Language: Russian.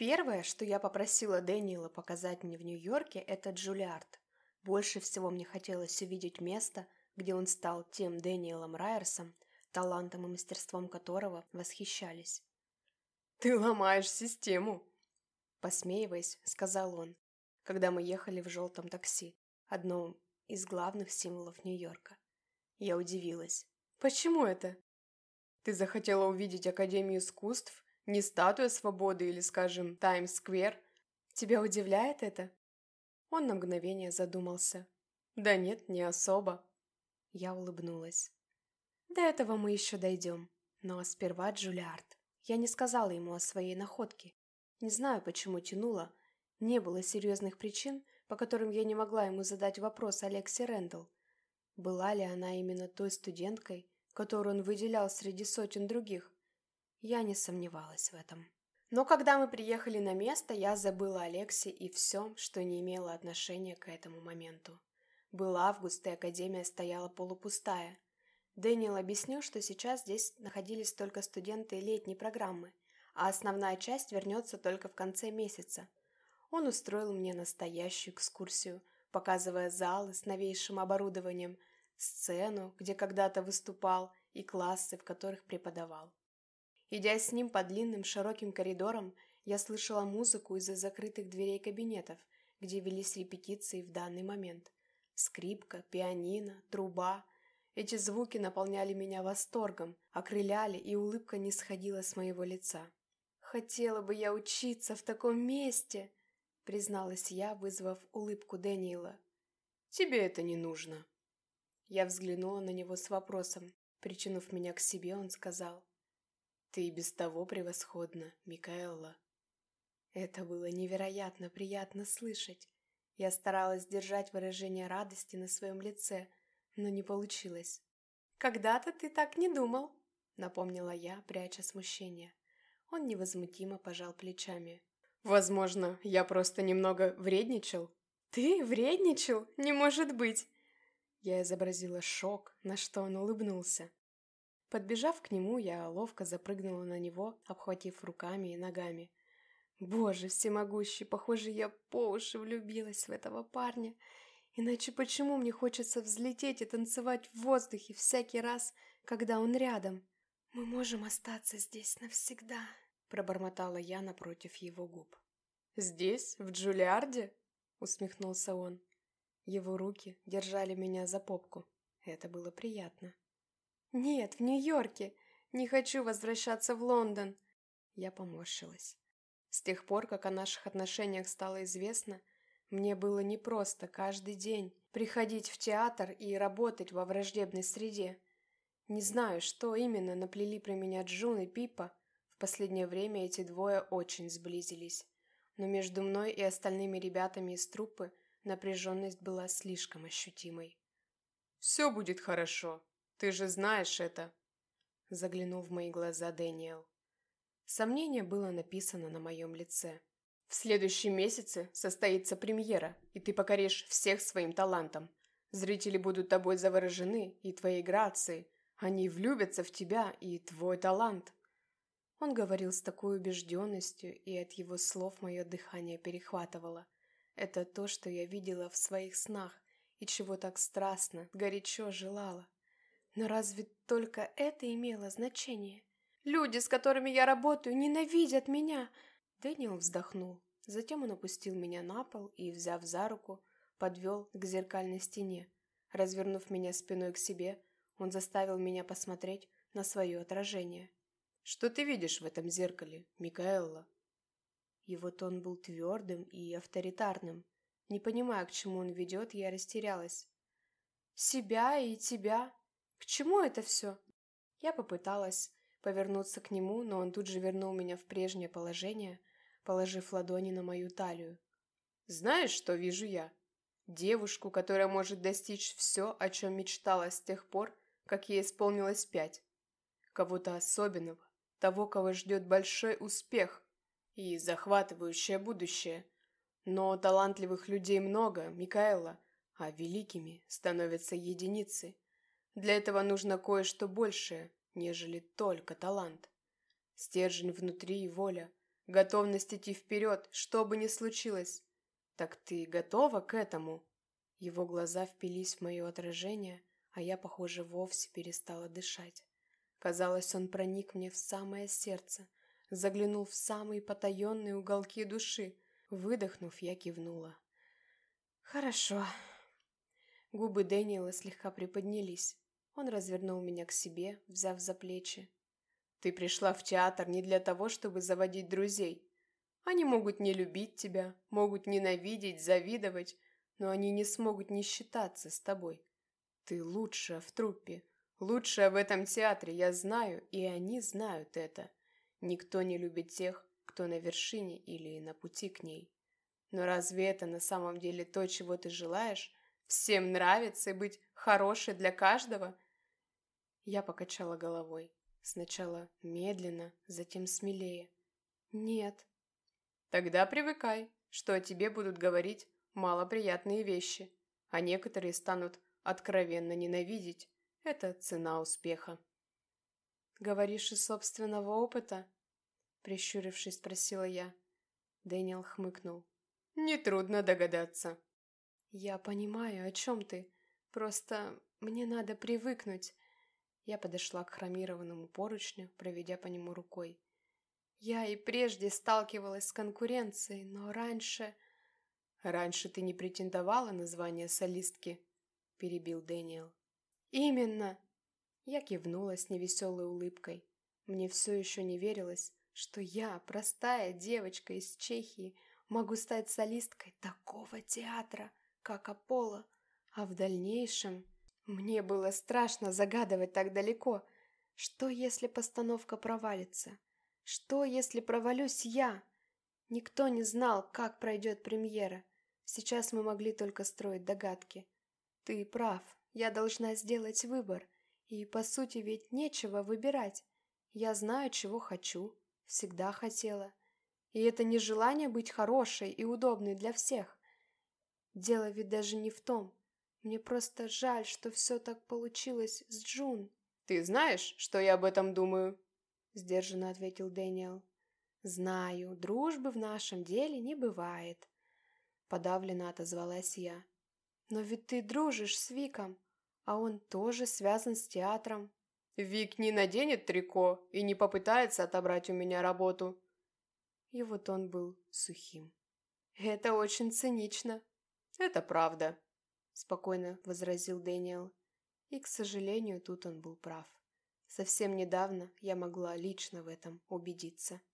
Первое, что я попросила Дэниела показать мне в Нью-Йорке, это Джулиард. Больше всего мне хотелось увидеть место, где он стал тем Дэниелом Райерсом, талантом и мастерством которого восхищались. «Ты ломаешь систему!» Посмеиваясь, сказал он, когда мы ехали в желтом такси, одном из главных символов Нью-Йорка. Я удивилась. «Почему это?» «Ты захотела увидеть Академию искусств, не статуя свободы или, скажем, Таймс-сквер? Тебя удивляет это?» Он на мгновение задумался. «Да нет, не особо». Я улыбнулась. «До этого мы еще дойдем. Но сперва Джулиард. Я не сказала ему о своей находке. Не знаю, почему тянула. Не было серьезных причин, по которым я не могла ему задать вопрос Алексе Рэндалл. Была ли она именно той студенткой, которую он выделял среди сотен других? Я не сомневалась в этом. Но когда мы приехали на место, я забыла Алексе и всем, что не имело отношения к этому моменту. Был август, и академия стояла полупустая. Дэниел объяснил, что сейчас здесь находились только студенты летней программы, а основная часть вернется только в конце месяца. Он устроил мне настоящую экскурсию, показывая залы с новейшим оборудованием, сцену, где когда-то выступал, и классы, в которых преподавал. Идя с ним по длинным широким коридорам, я слышала музыку из-за закрытых дверей кабинетов, где велись репетиции в данный момент. Скрипка, пианино, труба. Эти звуки наполняли меня восторгом, окрыляли, и улыбка не сходила с моего лица. «Хотела бы я учиться в таком месте!» призналась я, вызвав улыбку Дэниела. «Тебе это не нужно». Я взглянула на него с вопросом. Причинув меня к себе, он сказал. «Ты и без того превосходна, Микаэлла». Это было невероятно приятно слышать. Я старалась держать выражение радости на своем лице, но не получилось. «Когда-то ты так не думал», — напомнила я, пряча смущение. Он невозмутимо пожал плечами. «Возможно, я просто немного вредничал». «Ты вредничал? Не может быть!» Я изобразила шок, на что он улыбнулся. Подбежав к нему, я ловко запрыгнула на него, обхватив руками и ногами. Боже всемогущий, похоже, я по уши влюбилась в этого парня. Иначе почему мне хочется взлететь и танцевать в воздухе всякий раз, когда он рядом? Мы можем остаться здесь навсегда, пробормотала я напротив его губ. Здесь, в Джулиарде? усмехнулся он. Его руки держали меня за попку. Это было приятно. «Нет, в Нью-Йорке. Не хочу возвращаться в Лондон». Я поморщилась. С тех пор, как о наших отношениях стало известно, мне было непросто каждый день приходить в театр и работать во враждебной среде. Не знаю, что именно наплели про меня Джун и Пипа. В последнее время эти двое очень сблизились. Но между мной и остальными ребятами из труппы напряженность была слишком ощутимой. «Все будет хорошо», ты же знаешь это!» Заглянул в мои глаза Дэниел. Сомнение было написано на моем лице. «В следующем месяце состоится премьера, и ты покоришь всех своим талантом. Зрители будут тобой заворожены и твоей грацией. Они влюбятся в тебя и твой талант». Он говорил с такой убежденностью, и от его слов мое дыхание перехватывало. Это то, что я видела в своих снах и чего так страстно, горячо желала. Но разве только это имело значение? Люди, с которыми я работаю, ненавидят меня. Дэниел вздохнул. Затем он опустил меня на пол и, взяв за руку, подвел к зеркальной стене. Развернув меня спиной к себе, он заставил меня посмотреть на свое отражение. «Что ты видишь в этом зеркале, Микаэлла?» Его тон был твердым и авторитарным. Не понимая, к чему он ведет, я растерялась. «Себя и тебя», к чему это все? Я попыталась повернуться к нему, но он тут же вернул меня в прежнее положение, положив ладони на мою талию. Знаешь, что вижу я? Девушку, которая может достичь все, о чем мечтала с тех пор, как ей исполнилось пять. Кого-то особенного, того, кого ждет большой успех и захватывающее будущее. Но талантливых людей много, Микаэла, а великими становятся единицы. Для этого нужно кое-что большее, нежели только талант. Стержень внутри и воля, Готовность идти вперед, что бы ни случилось. Так ты готова к этому? Его глаза впились в мое отражение, а я, похоже, вовсе перестала дышать. Казалось, он проник мне в самое сердце, заглянул в самые потаенные уголки души. Выдохнув, я кивнула. «Хорошо». Губы Дэниела слегка приподнялись. Он развернул меня к себе, взяв за плечи. «Ты пришла в театр не для того, чтобы заводить друзей. Они могут не любить тебя, могут ненавидеть, завидовать, но они не смогут не считаться с тобой. Ты лучшая в труппе, лучшая в этом театре, я знаю, и они знают это. Никто не любит тех, кто на вершине или на пути к ней. Но разве это на самом деле то, чего ты желаешь? Всем нравится быть хорошей для каждого? Я покачала головой. Сначала медленно, затем смелее. Нет. Тогда привыкай, что о тебе будут говорить малоприятные вещи, а некоторые станут откровенно ненавидеть. Это цена успеха. «Говоришь из собственного опыта?» Прищурившись, спросила я. Дэниел хмыкнул. «Нетрудно догадаться». «Я понимаю, о чем ты. Просто мне надо привыкнуть». Я подошла к хромированному поручню, проведя по нему рукой. Я и прежде сталкивалась с конкуренцией, но раньше... «Раньше ты не претендовала на звание солистки?» – перебил Дэниел. «Именно!» Я кивнула с невеселой улыбкой. Мне все еще не верилось, что я, простая девочка из Чехии, могу стать солисткой такого театра, как Аполло, а в дальнейшем... Мне было страшно загадывать так далеко. Что, если постановка провалится? Что, если провалюсь я? Никто не знал, как пройдет премьера. Сейчас мы могли только строить догадки. Ты прав, я должна сделать выбор. И, по сути, ведь нечего выбирать. Я знаю, чего хочу. Всегда хотела. И это не желание быть хорошей и удобной для всех. Дело ведь даже не в том. Мне просто жаль, что все так получилось с Джун. «Ты знаешь, что я об этом думаю?» Сдержанно ответил Дэниел. «Знаю, дружбы в нашем деле не бывает», Подавленно отозвалась я. «Но ведь ты дружишь с Виком, а он тоже связан с театром». «Вик не наденет трико и не попытается отобрать у меня работу». И вот он был сухим. «Это очень цинично». «Это правда», – спокойно возразил Дэниел. И, к сожалению, тут он был прав. Совсем недавно я могла лично в этом убедиться.